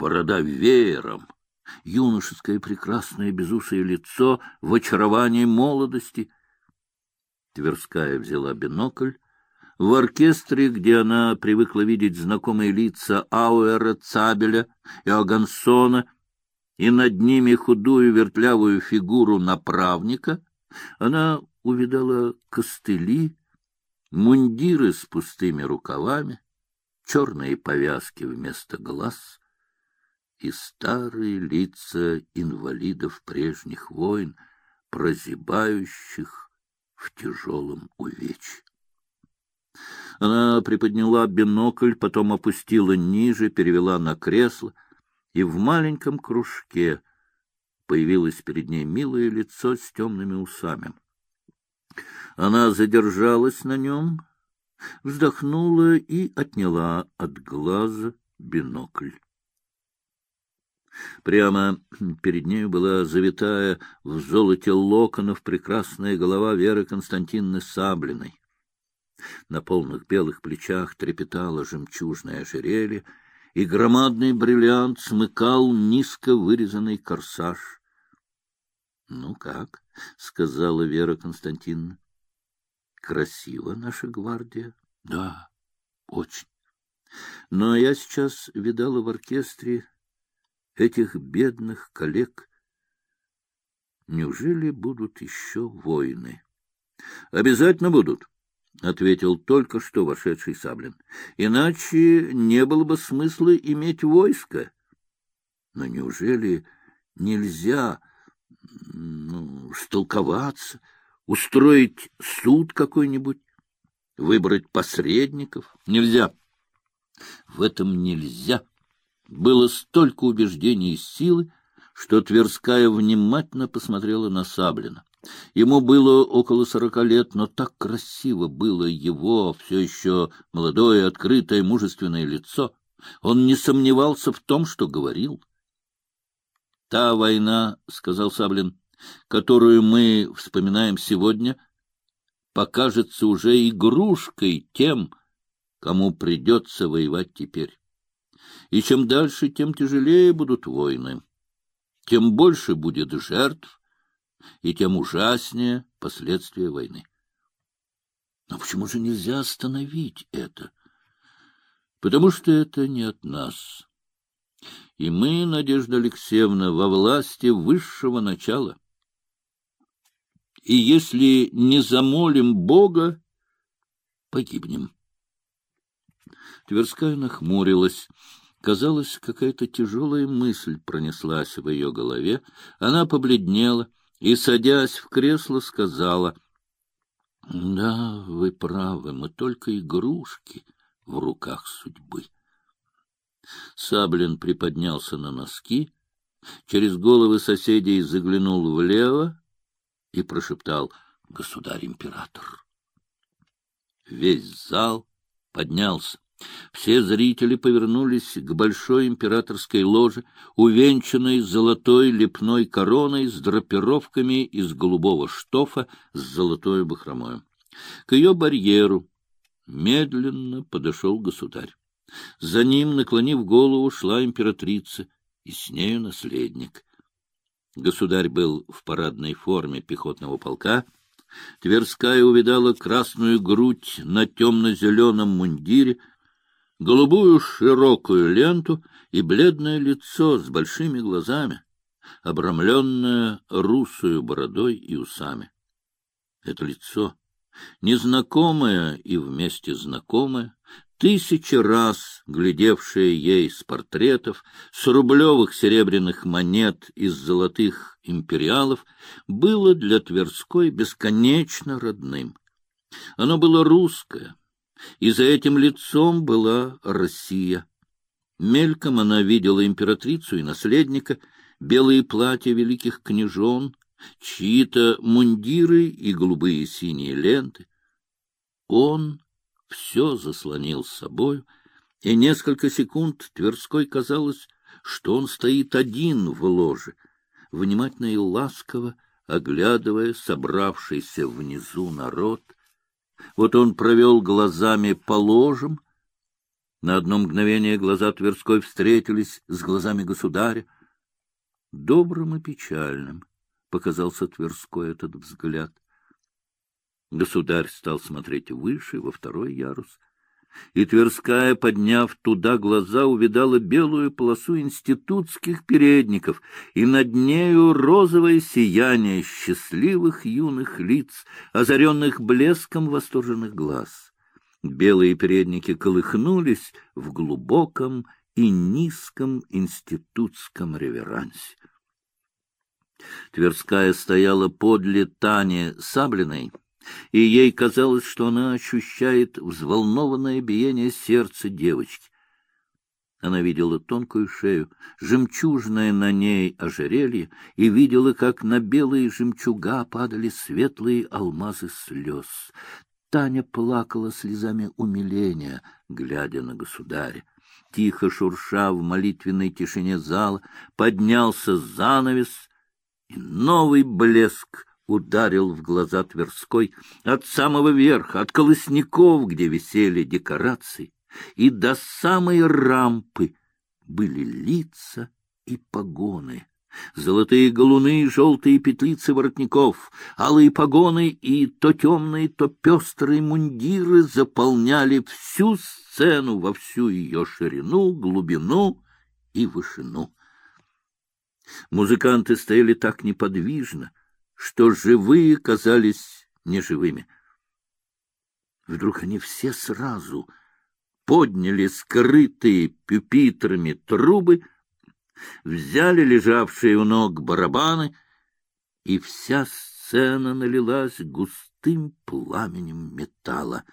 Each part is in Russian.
борода веером, юношеское прекрасное безусое лицо в очаровании молодости. Тверская взяла бинокль. В оркестре, где она привыкла видеть знакомые лица Ауэра, Цабеля и Агансона, и над ними худую вертлявую фигуру направника, она увидала костыли, мундиры с пустыми рукавами, черные повязки вместо глаз и старые лица инвалидов прежних войн, прозябающих в тяжелом увечье. Она приподняла бинокль, потом опустила ниже, перевела на кресло, и в маленьком кружке появилось перед ней милое лицо с темными усами. Она задержалась на нем, вздохнула и отняла от глаза бинокль. Прямо перед нею была завитая в золоте локонов прекрасная голова Веры Константиновны Саблиной. На полных белых плечах трепетало жемчужное ожерелье, и громадный бриллиант смыкал низко вырезанный корсаж. — Ну как? — сказала Вера Константиновна. — Красиво наша гвардия. — Да, очень. Но я сейчас видала в оркестре этих бедных коллег. Неужели будут еще войны? — Обязательно будут, — ответил только что вошедший Саблин. — Иначе не было бы смысла иметь войско. Но неужели нельзя ну, столковаться, устроить суд какой-нибудь, выбрать посредников? Нельзя. В этом нельзя. Было столько убеждений и силы, что Тверская внимательно посмотрела на Саблина. Ему было около сорока лет, но так красиво было его, все еще молодое, открытое, мужественное лицо. Он не сомневался в том, что говорил. «Та война, — сказал Саблин, — которую мы вспоминаем сегодня, покажется уже игрушкой тем, кому придется воевать теперь. И чем дальше, тем тяжелее будут войны, тем больше будет жертв, и тем ужаснее последствия войны. Но почему же нельзя остановить это? Потому что это не от нас. И мы, Надежда Алексеевна, во власти высшего начала. И если не замолим Бога, погибнем. Тверская нахмурилась. Казалось, какая-то тяжелая мысль пронеслась в ее голове. Она побледнела — и, садясь в кресло, сказала, — Да, вы правы, мы только игрушки в руках судьбы. Саблин приподнялся на носки, через головы соседей заглянул влево и прошептал «Государь-император». Весь зал поднялся. Все зрители повернулись к большой императорской ложе, увенчанной золотой лепной короной с драпировками из голубого штофа с золотой бахромой. К ее барьеру медленно подошел государь. За ним, наклонив голову, шла императрица, и с нею наследник. Государь был в парадной форме пехотного полка. Тверская увидала красную грудь на темно-зеленом мундире, голубую широкую ленту и бледное лицо с большими глазами, обрамленное русую бородой и усами. Это лицо, незнакомое и вместе знакомое, тысячи раз глядевшее ей с портретов, с рублевых серебряных монет из золотых империалов, было для Тверской бесконечно родным. Оно было русское, и за этим лицом была Россия. Мельком она видела императрицу и наследника, белые платья великих княжон, чьи-то мундиры и голубые синие ленты. Он все заслонил с собою, и несколько секунд Тверской казалось, что он стоит один в ложе, внимательно и ласково оглядывая собравшийся внизу народ — вот он провел глазами по ложам, На одно мгновение глаза Тверской встретились с глазами государя. Добрым и печальным показался Тверской этот взгляд. Государь стал смотреть выше, во второй ярус — и Тверская, подняв туда глаза, увидала белую полосу институтских передников, и над нею розовое сияние счастливых юных лиц, озаренных блеском восторженных глаз. Белые передники колыхнулись в глубоком и низком институтском реверансе. Тверская стояла подле Тани Саблиной, и ей казалось, что она ощущает взволнованное биение сердца девочки. Она видела тонкую шею, жемчужное на ней ожерелье, и видела, как на белые жемчуга падали светлые алмазы слез. Таня плакала слезами умиления, глядя на государя. Тихо шурша в молитвенной тишине зала, поднялся занавес, и новый блеск ударил в глаза Тверской от самого верха, от колосников, где висели декорации, и до самой рампы были лица и погоны. Золотые галуны желтые петлицы воротников, алые погоны и то темные, то пестрые мундиры заполняли всю сцену во всю ее ширину, глубину и вышину. Музыканты стояли так неподвижно, что живые казались неживыми. Вдруг они все сразу подняли скрытые пюпитрами трубы, взяли лежавшие у ног барабаны, и вся сцена налилась густым пламенем металла.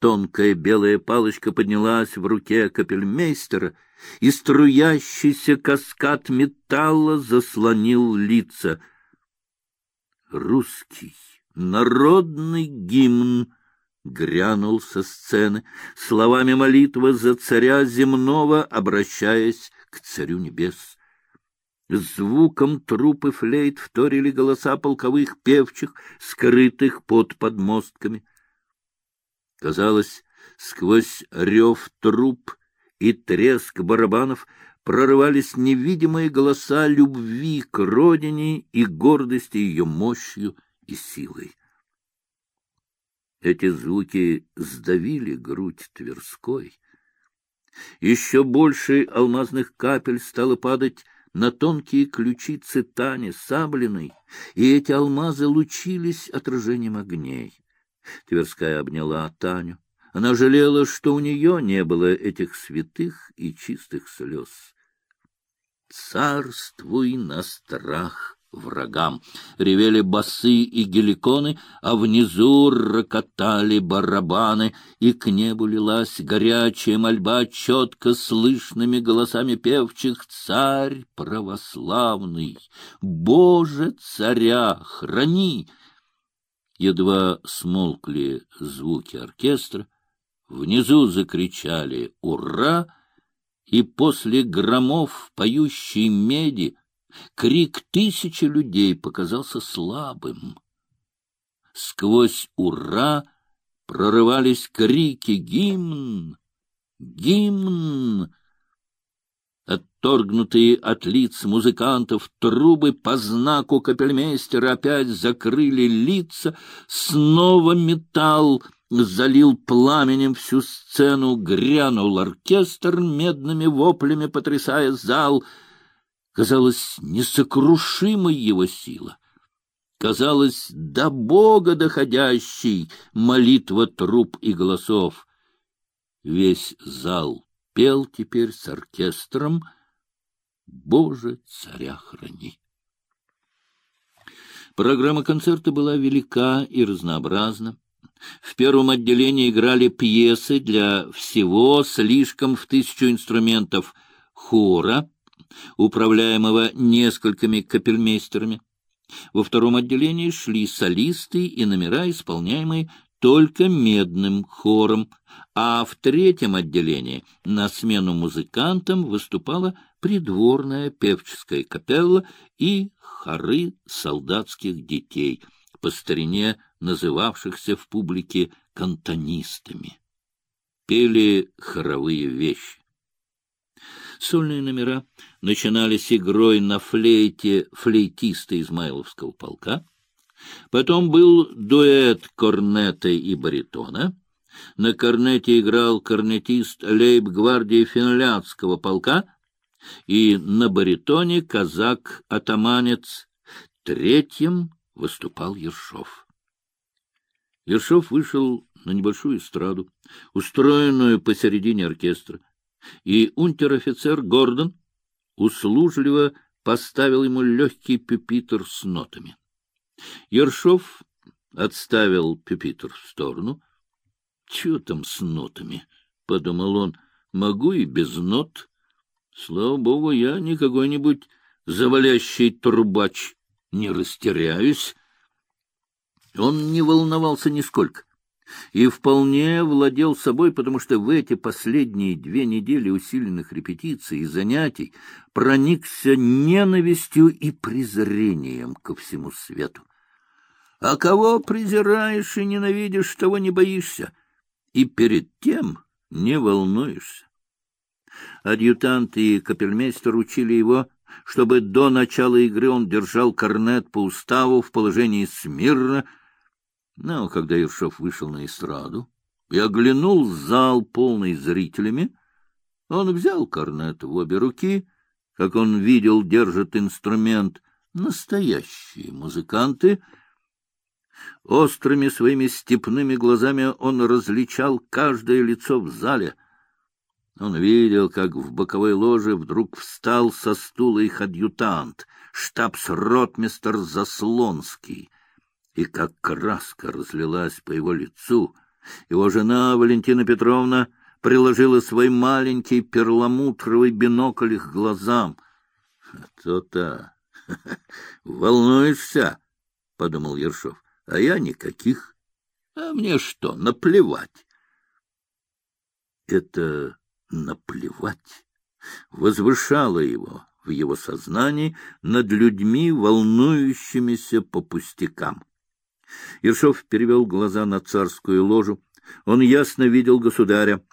Тонкая белая палочка поднялась в руке капельмейстера, и струящийся каскад металла заслонил лица — русский народный гимн грянул со сцены, словами молитвы за царя земного, обращаясь к царю небес. Звуком трупы флейт вторили голоса полковых певчих, скрытых под подмостками. Казалось, сквозь рев труп и треск барабанов прорывались невидимые голоса любви к родине и гордости ее мощью и силой. Эти звуки сдавили грудь Тверской. Еще больше алмазных капель стало падать на тонкие ключицы Тани Саблиной, и эти алмазы лучились отражением огней. Тверская обняла Таню. Она жалела, что у нее не было этих святых и чистых слез. «Царствуй на страх!» врагам. Ревели басы и геликоны, а внизу рокотали барабаны, и к небу лилась горячая мольба четко слышными голосами певчих «Царь православный! Боже, царя храни!» Едва смолкли звуки оркестра, Внизу закричали «Ура!» и после громов поющей меди крик тысячи людей показался слабым. Сквозь «Ура!» прорывались крики «Гимн! Гимн!» Отторгнутые от лиц музыкантов трубы по знаку капельмейстера опять закрыли лица, снова металл залил пламенем всю сцену, грянул оркестр медными воплями, потрясая зал. Казалось, несокрушимой его сила. Казалось, до Бога доходящей молитва труп и голосов. Весь зал пел теперь с оркестром «Боже, царя храни». Программа концерта была велика и разнообразна. В первом отделении играли пьесы для всего слишком в тысячу инструментов хора, управляемого несколькими капельмейстерами. Во втором отделении шли солисты и номера, исполняемые только медным хором, а в третьем отделении на смену музыкантам выступала придворная певческая капелла и хоры солдатских детей, по старине называвшихся в публике кантонистами. пели хоровые вещи. Сольные номера начинались игрой на флейте флейтиста Измайловского полка. Потом был дуэт корнета и баритона. На корнете играл корнетист лейб-гвардии финляндского полка и на баритоне казак-атаманец. Третьим выступал Ершов. Ершов вышел на небольшую эстраду, устроенную посередине оркестра и унтер-офицер Гордон услужливо поставил ему легкий пюпитр с нотами. Ершов отставил пюпитр в сторону. — Чего там с нотами? — подумал он. — Могу и без нот. Слава богу, я не какой-нибудь завалящий трубач. Не растеряюсь. Он не волновался нисколько и вполне владел собой, потому что в эти последние две недели усиленных репетиций и занятий проникся ненавистью и презрением ко всему свету. А кого презираешь и ненавидишь, того не боишься, и перед тем не волнуешься. Адъютант и капельмейстер учили его, чтобы до начала игры он держал корнет по уставу в положении смирно, но когда Ершов вышел на эстраду и оглянул зал, полный зрителями, он взял корнет в обе руки, как он видел, держит инструмент настоящие музыканты. Острыми своими степными глазами он различал каждое лицо в зале. Он видел, как в боковой ложе вдруг встал со стула их адъютант, штабс-ротмистер Заслонский — и как краска разлилась по его лицу. Его жена Валентина Петровна приложила свой маленький перламутровый бинокль к глазам. — То-то. Волнуешься? — подумал Ершов. — А я никаких. А мне что, наплевать? Это наплевать возвышало его в его сознании над людьми, волнующимися по пустякам. Ершов перевел глаза на царскую ложу. Он ясно видел государя.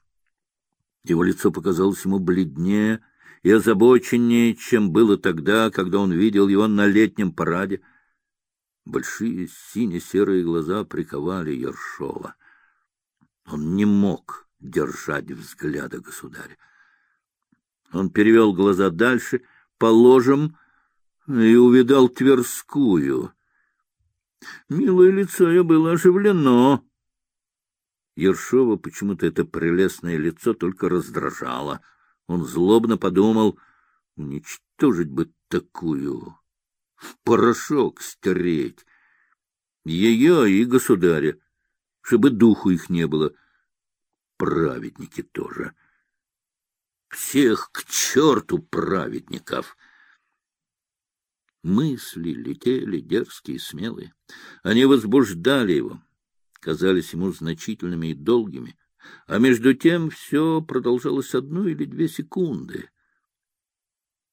Его лицо показалось ему бледнее и озабоченнее, чем было тогда, когда он видел его на летнем параде. Большие сине-серые глаза приковали Ершова. Он не мог держать взгляда государя. Он перевел глаза дальше, по ложам, и увидал Тверскую — Милое лицо ее было оживлено. Ершова почему-то это прелестное лицо только раздражало. Он злобно подумал, уничтожить бы такую, порошок стереть. Ее и государя, чтобы духу их не было. Праведники тоже. Всех к черту праведников! Мысли летели дерзкие, смелые. Они возбуждали его, казались ему значительными и долгими. А между тем все продолжалось одну или две секунды.